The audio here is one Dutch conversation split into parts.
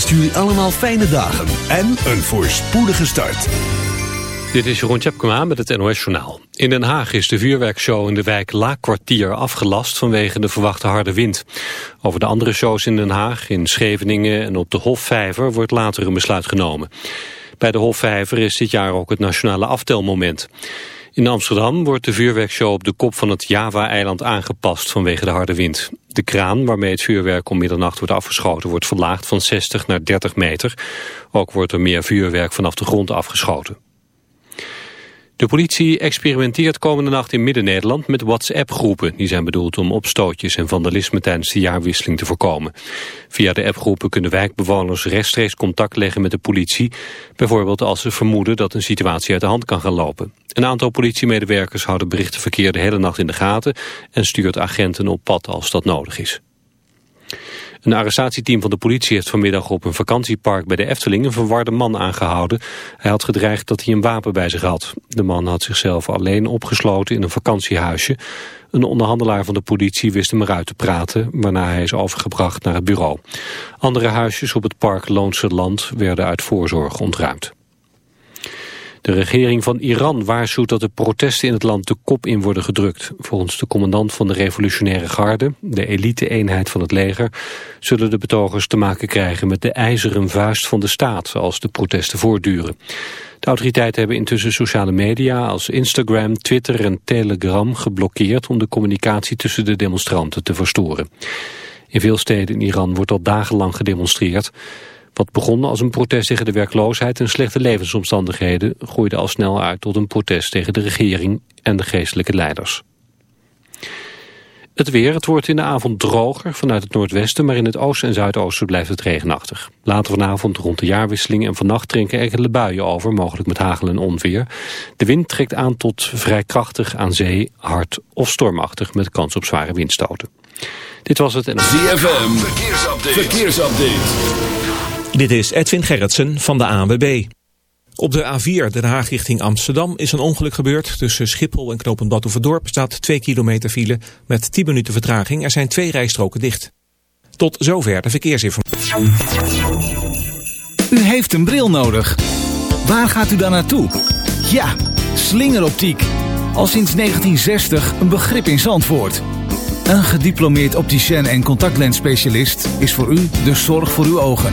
wenst jullie allemaal fijne dagen en een voorspoedige start. Dit is Jeroen Tjepkema met het NOS Journaal. In Den Haag is de vuurwerkshow in de wijk Laakkwartier afgelast vanwege de verwachte harde wind. Over de andere shows in Den Haag, in Scheveningen en op de Hofvijver wordt later een besluit genomen. Bij de Hofvijver is dit jaar ook het nationale aftelmoment. In Amsterdam wordt de vuurwerkshow op de kop van het Java-eiland aangepast vanwege de harde wind. De kraan waarmee het vuurwerk om middernacht wordt afgeschoten wordt verlaagd van 60 naar 30 meter. Ook wordt er meer vuurwerk vanaf de grond afgeschoten. De politie experimenteert komende nacht in Midden-Nederland met WhatsApp-groepen. Die zijn bedoeld om opstootjes en vandalisme tijdens de jaarwisseling te voorkomen. Via de appgroepen kunnen wijkbewoners rechtstreeks contact leggen met de politie. Bijvoorbeeld als ze vermoeden dat een situatie uit de hand kan gaan lopen. Een aantal politiemedewerkers houden berichtenverkeer de hele nacht in de gaten... en stuurt agenten op pad als dat nodig is. Een arrestatieteam van de politie heeft vanmiddag op een vakantiepark bij de Efteling een verwarde man aangehouden. Hij had gedreigd dat hij een wapen bij zich had. De man had zichzelf alleen opgesloten in een vakantiehuisje. Een onderhandelaar van de politie wist hem eruit te praten, waarna hij is overgebracht naar het bureau. Andere huisjes op het park Loonse Land werden uit voorzorg ontruimd. De regering van Iran waarschuwt dat de protesten in het land de kop in worden gedrukt. Volgens de commandant van de revolutionaire garde, de elite-eenheid van het leger, zullen de betogers te maken krijgen met de ijzeren vuist van de staat als de protesten voortduren. De autoriteiten hebben intussen sociale media als Instagram, Twitter en Telegram geblokkeerd om de communicatie tussen de demonstranten te verstoren. In veel steden in Iran wordt al dagenlang gedemonstreerd. Wat begon als een protest tegen de werkloosheid en slechte levensomstandigheden... groeide al snel uit tot een protest tegen de regering en de geestelijke leiders. Het weer, het wordt in de avond droger vanuit het noordwesten... maar in het oosten en zuidoosten blijft het regenachtig. Later vanavond rond de jaarwisseling en vannacht drinken enkele buien over... mogelijk met hagel en onweer. De wind trekt aan tot vrij krachtig aan zee, hard of stormachtig... met kans op zware windstoten. Dit was het... En... ZFM, verkeersupdate. verkeersupdate. Dit is Edwin Gerritsen van de ANWB. Op de A4 Den Haag richting Amsterdam is een ongeluk gebeurd. Tussen Schiphol en Knopend Badhoevedorp staat 2 kilometer file met 10 minuten vertraging. Er zijn twee rijstroken dicht. Tot zover de verkeersinformatie. U heeft een bril nodig. Waar gaat u dan naartoe? Ja, slingeroptiek. Al sinds 1960 een begrip in Zandvoort. Een gediplomeerd opticien en contactlensspecialist is voor u de zorg voor uw ogen.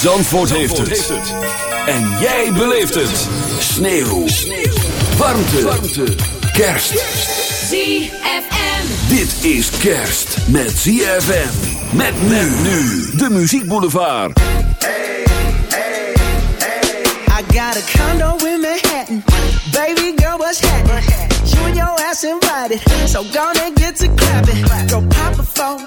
Zandvoort, heeft, het. En jij beleeft het. Sneeuw. Sneeuw. Warmte. Warmte. Kerst. ZFM. Dit is kerst met ZFM. Met men nu. De Muziek Boulevard. Hey, hey, hey. I got a condo in Manhattan. Baby girl, what's happening? You and your ass invited. So gonna get to clapping. Go pop a phone,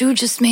you just made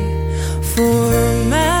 for my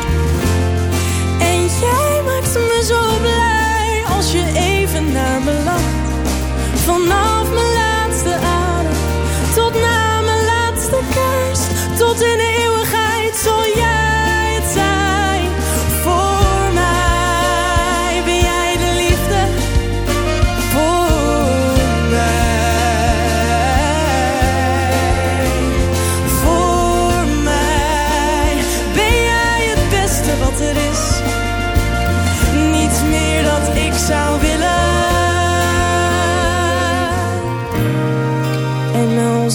Vanaf mijn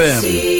ZFM.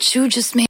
You just made